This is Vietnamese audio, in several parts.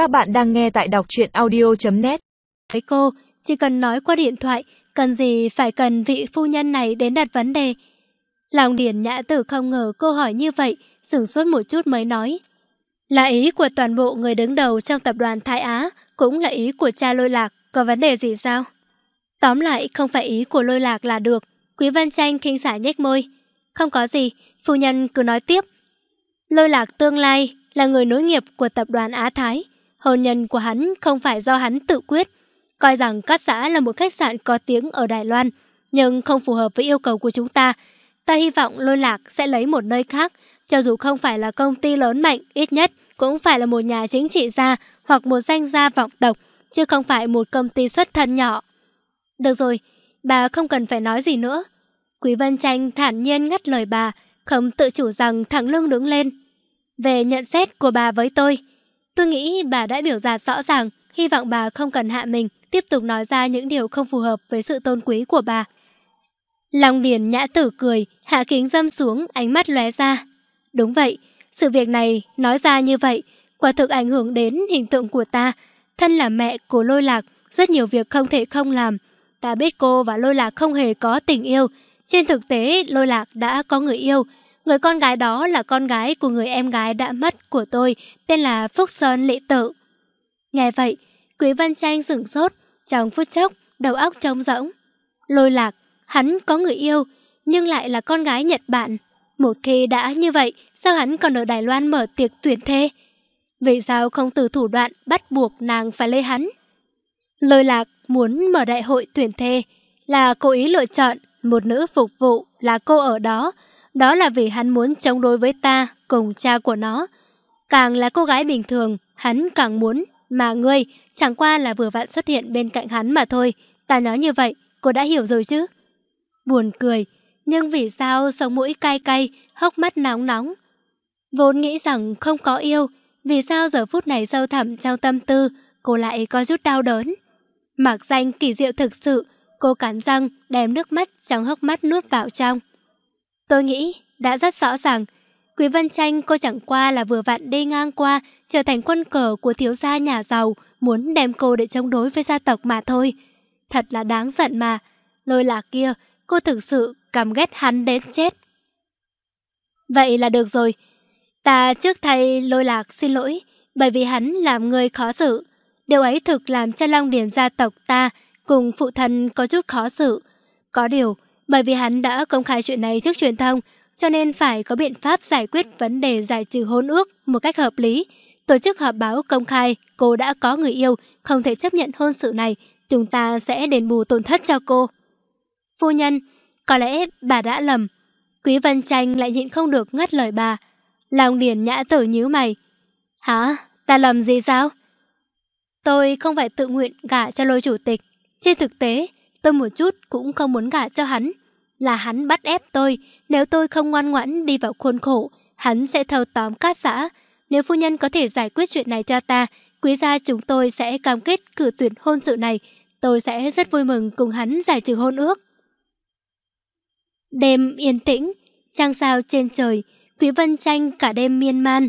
Các bạn đang nghe tại đọc truyện audio.net Với cô, chỉ cần nói qua điện thoại, cần gì phải cần vị phu nhân này đến đặt vấn đề. Lòng điển nhã tử không ngờ cô hỏi như vậy, sửng sốt một chút mới nói. Là ý của toàn bộ người đứng đầu trong tập đoàn Thái Á, cũng là ý của cha lôi lạc, có vấn đề gì sao? Tóm lại, không phải ý của lôi lạc là được. Quý Văn Tranh khinh xả nhếch môi. Không có gì, phu nhân cứ nói tiếp. Lôi lạc tương lai là người nối nghiệp của tập đoàn Á Thái. Hôn nhân của hắn không phải do hắn tự quyết. Coi rằng Cát Xã là một khách sạn có tiếng ở Đài Loan, nhưng không phù hợp với yêu cầu của chúng ta. Ta hy vọng lôi lạc sẽ lấy một nơi khác, cho dù không phải là công ty lớn mạnh, ít nhất cũng phải là một nhà chính trị gia hoặc một danh gia vọng tộc, chứ không phải một công ty xuất thân nhỏ. Được rồi, bà không cần phải nói gì nữa. Quý Vân Tranh thản nhiên ngắt lời bà, không tự chủ rằng thẳng lưng đứng lên. Về nhận xét của bà với tôi, tôi nghĩ bà đã biểu đạt rõ ràng, hy vọng bà không cần hạ mình, tiếp tục nói ra những điều không phù hợp với sự tôn quý của bà. Long Điền nhã tử cười, hạ kính dâm xuống, ánh mắt lóe ra. Đúng vậy, sự việc này nói ra như vậy, quả thực ảnh hưởng đến hình tượng của ta. Thân là mẹ của lôi lạc, rất nhiều việc không thể không làm. Ta biết cô và lôi lạc không hề có tình yêu. Trên thực tế, lôi lạc đã có người yêu. Người con gái đó là con gái của người em gái đã mất của tôi, tên là Phúc Sơn Lệ Tự. Nghe vậy, Quý Văn Tranh sửng sốt, trong phút chốc, đầu óc trống rỗng. Lôi lạc, hắn có người yêu, nhưng lại là con gái Nhật Bản. Một khi đã như vậy, sao hắn còn ở Đài Loan mở tiệc tuyển thê? Vì sao không từ thủ đoạn bắt buộc nàng phải lấy hắn? Lôi lạc muốn mở đại hội tuyển thê là cố ý lựa chọn một nữ phục vụ là cô ở đó. Đó là vì hắn muốn chống đối với ta cùng cha của nó. Càng là cô gái bình thường, hắn càng muốn. Mà ngươi chẳng qua là vừa vặn xuất hiện bên cạnh hắn mà thôi. Ta nói như vậy, cô đã hiểu rồi chứ? Buồn cười, nhưng vì sao sống mũi cay cay, hốc mắt nóng nóng? Vốn nghĩ rằng không có yêu, vì sao giờ phút này sâu thẳm trong tâm tư, cô lại có chút đau đớn? Mặc danh kỳ diệu thực sự, cô cắn răng, đem nước mắt trong hốc mắt nuốt vào trong. Tôi nghĩ, đã rất rõ ràng, Quý Vân Tranh cô chẳng qua là vừa vặn đi ngang qua, trở thành quân cờ của thiếu gia nhà giàu, muốn đem cô để chống đối với gia tộc mà thôi. Thật là đáng giận mà, lôi lạc kia, cô thực sự căm ghét hắn đến chết. Vậy là được rồi, ta trước thay lôi lạc xin lỗi, bởi vì hắn làm người khó xử. Điều ấy thực làm cho Long Điền gia tộc ta cùng phụ thân có chút khó xử. Có điều, bởi vì hắn đã công khai chuyện này trước truyền thông, cho nên phải có biện pháp giải quyết vấn đề giải trừ hôn ước một cách hợp lý. Tổ chức họp báo công khai cô đã có người yêu, không thể chấp nhận hôn sự này, chúng ta sẽ đền bù tổn thất cho cô. Phu nhân, có lẽ bà đã lầm. Quý Vân Tranh lại nhịn không được ngắt lời bà. Lòng điền nhã tử nhíu mày. Hả? Ta lầm gì sao? Tôi không phải tự nguyện gả cho lôi chủ tịch. Trên thực tế, tôi một chút cũng không muốn gả cho hắn. Là hắn bắt ép tôi, nếu tôi không ngoan ngoãn đi vào khuôn khổ, hắn sẽ thâu tóm các xã. Nếu phu nhân có thể giải quyết chuyện này cho ta, quý gia chúng tôi sẽ cam kết cử tuyển hôn sự này. Tôi sẽ rất vui mừng cùng hắn giải trừ hôn ước. Đêm yên tĩnh, trăng sao trên trời, Quý Vân Tranh cả đêm miên man.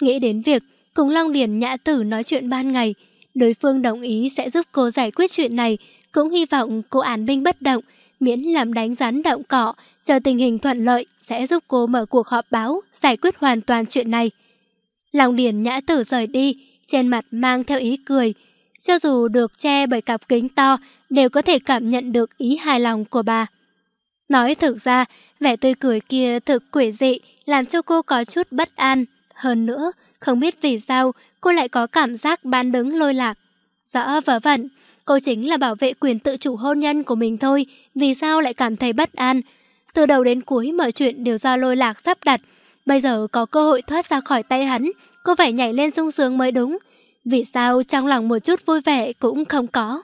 Nghĩ đến việc cùng Long Điển Nhã Tử nói chuyện ban ngày, đối phương đồng ý sẽ giúp cô giải quyết chuyện này, cũng hy vọng cô án binh bất động, miễn làm đánh rắn động cọ, chờ tình hình thuận lợi sẽ giúp cô mở cuộc họp báo, giải quyết hoàn toàn chuyện này. lòng Điển Nhã Tử rời đi, trên mặt mang theo ý cười. Cho dù được che bởi cặp kính to, đều có thể cảm nhận được ý hài lòng của bà. Nói thực ra, vẻ tươi cười kia thực quỷ dị, làm cho cô có chút bất an. Hơn nữa, không biết vì sao cô lại có cảm giác bán đứng lôi lạc. Rõ vớ vẩn, cô chính là bảo vệ quyền tự chủ hôn nhân của mình thôi, vì sao lại cảm thấy bất an. Từ đầu đến cuối mọi chuyện đều do lôi lạc sắp đặt. Bây giờ có cơ hội thoát ra khỏi tay hắn, cô phải nhảy lên sung sướng mới đúng. Vì sao trong lòng một chút vui vẻ cũng không có?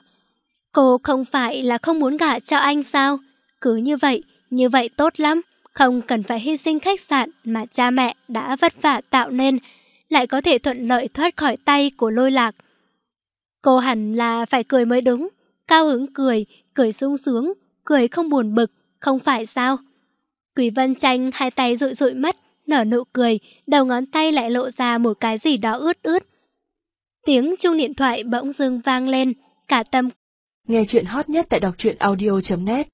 Cô không phải là không muốn gả cho anh sao? Cứ như vậy, như vậy tốt lắm. Không cần phải hy sinh khách sạn mà cha mẹ đã vất vả tạo nên, lại có thể thuận lợi thoát khỏi tay của lôi lạc. Cô hẳn là phải cười mới đúng, cao hứng cười, cười sung sướng, cười không buồn bực, không phải sao? Quý Vân Tranh hai tay rụi rụi mắt, nở nụ cười, đầu ngón tay lại lộ ra một cái gì đó ướt ướt. Tiếng chuông điện thoại bỗng dưng vang lên, cả tâm. Nghe chuyện hot nhất tại đọc truyện audio.net